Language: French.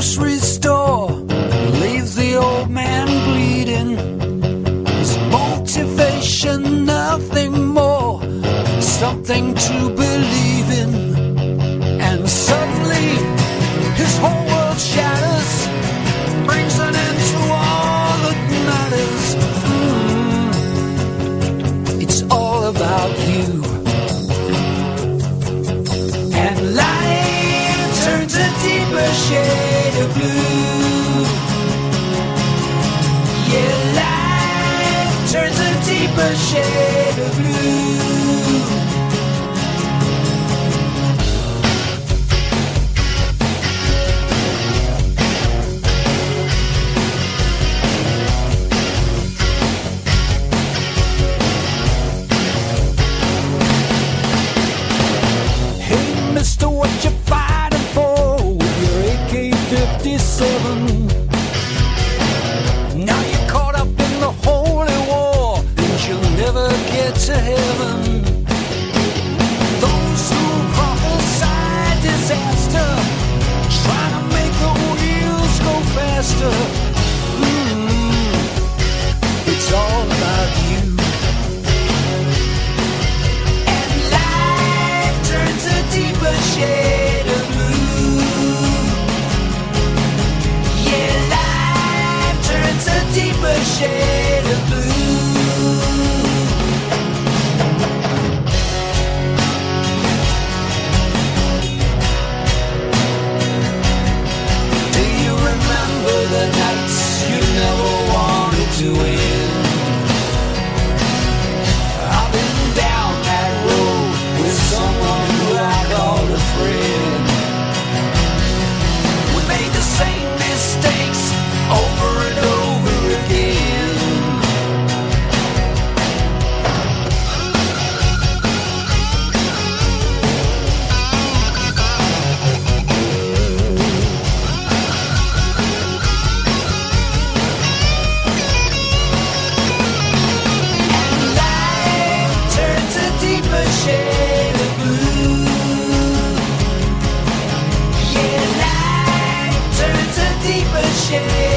sweet. Deeper shade of ship